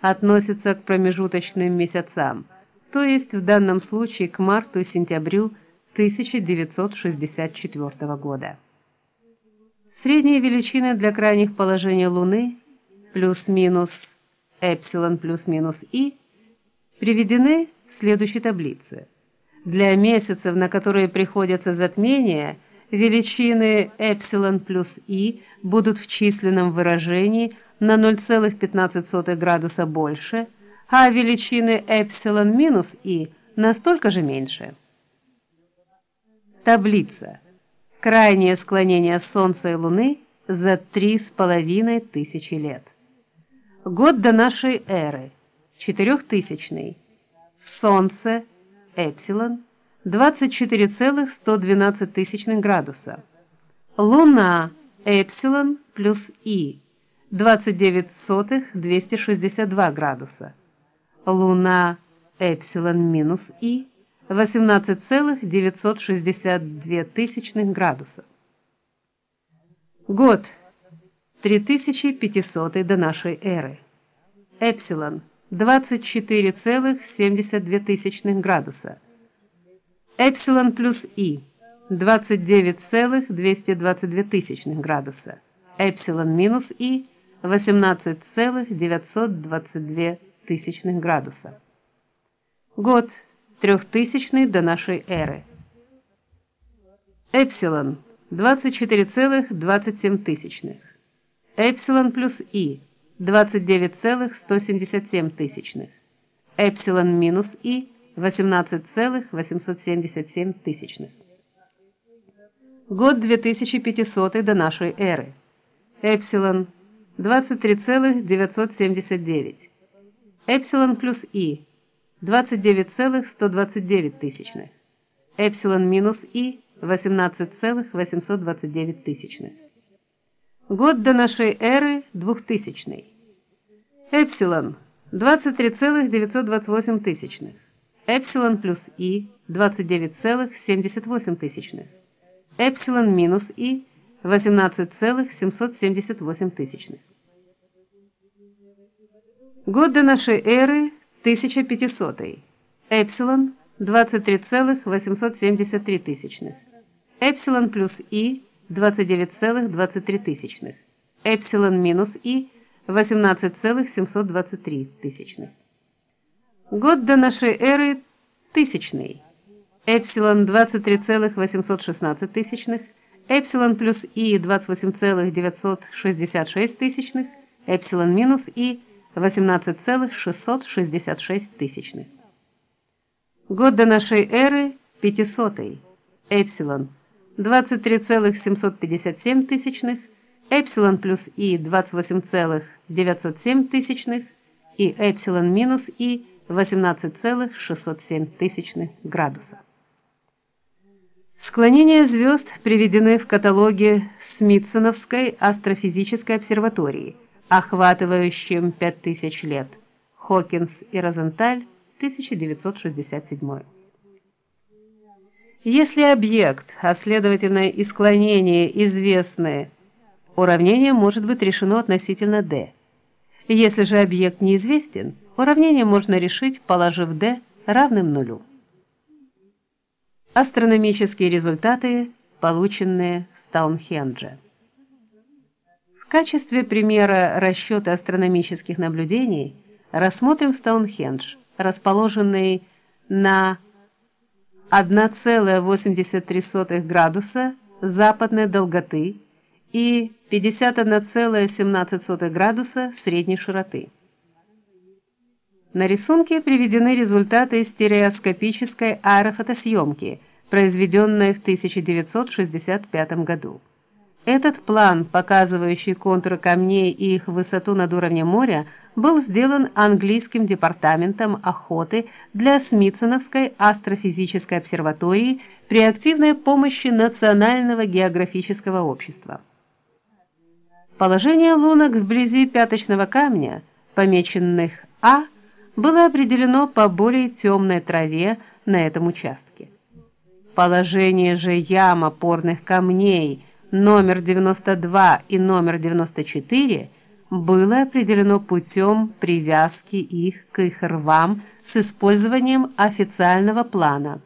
относится к промежуточным месяцам, то есть в данном случае к марту и сентябрю 1964 года. Средние величины для крайних положений Луны плюс-минус эпсилон плюс-минус и приведены в следующей таблице. Для месяцев, на которые приходятся затмения, величины эпсилон плюс и будут в численном выражении на 0,15 градуса больше, а величины эпсилон минус и настолько же меньше. Таблица. Крайнее склонение Солнца и Луны за три с половиной тысячи лет. Год до нашей эры. Четырехтысячный. Солнце эпсилон 24,112 тысячных градуса. Луна эпсилон плюс и 29,262 градуса. Луна эпсилон минус и 18,962 тысячных градуса. Год 3500 до нашей эры. Эпсилон 24,72 тысячных градуса. Эпсилон плюс и 29,222 тысячных градуса. Эпсилон минус и 18,922 тысячных градуса. Год 3000 до нашей эры. Эпсилон 24,27 тысячных. Эпсилон плюс и 29,177 тысячных. Эпсилон минус и 18,877 тысячных. Год 2500 до нашей эры. Эпсилон 23,979. Эпсилон плюс и 29,129 тысячных. Эпсилон минус и 18,829 тысячных. Год до нашей эры 2000. Эпсилон 23,928 тысячных. Эпсилон плюс и 29,78 тысячных. Эпсилон минус и 18,778 тысячных. Год до нашей эры 1500. Эпсилон 23,873 тысячных. Эпсилон плюс и 29,23 тысячных. Эпсилон минус и 18,723 тысячных. Год до нашей эры тысячный. Эпсилон 23,816 тысячных. Эпсилон плюс и 28,966 тысячных. Эпсилон минус и 18,666 тысячных. Год до нашей эры 500. Эпсилон 23,757 тысячных, эпсилон плюс и 28,907 тысячных и эпсилон минус и 18,607 тысячных градуса. Склонения звезд приведены в каталоге Смитсоновской астрофизической обсерватории, охватывающем 5000 лет. Хокинс и Розенталь, 1967. Если объект, а следовательно и склонение известны, уравнение может быть решено относительно d. Если же объект неизвестен, уравнение можно решить, положив d равным нулю. Астрономические результаты, полученные в Стоунхендже. В качестве примера расчета астрономических наблюдений рассмотрим Стоунхендж, расположенный на 1,83 градуса западной долготы и 51,17 градуса средней широты. На рисунке приведены результаты стереоскопической аэрофотосъемки, произведенной в 1965 году. Этот план, показывающий контуры камней и их высоту над уровнем моря, был сделан английским департаментом охоты для Смитсоновской астрофизической обсерватории при активной помощи Национального географического общества. Положение лунок вблизи пяточного камня, помеченных А, было определено по более темной траве на этом участке. Положение же ям опорных камней номер 92 и номер 94 было определено путем привязки их к их рвам с использованием официального плана.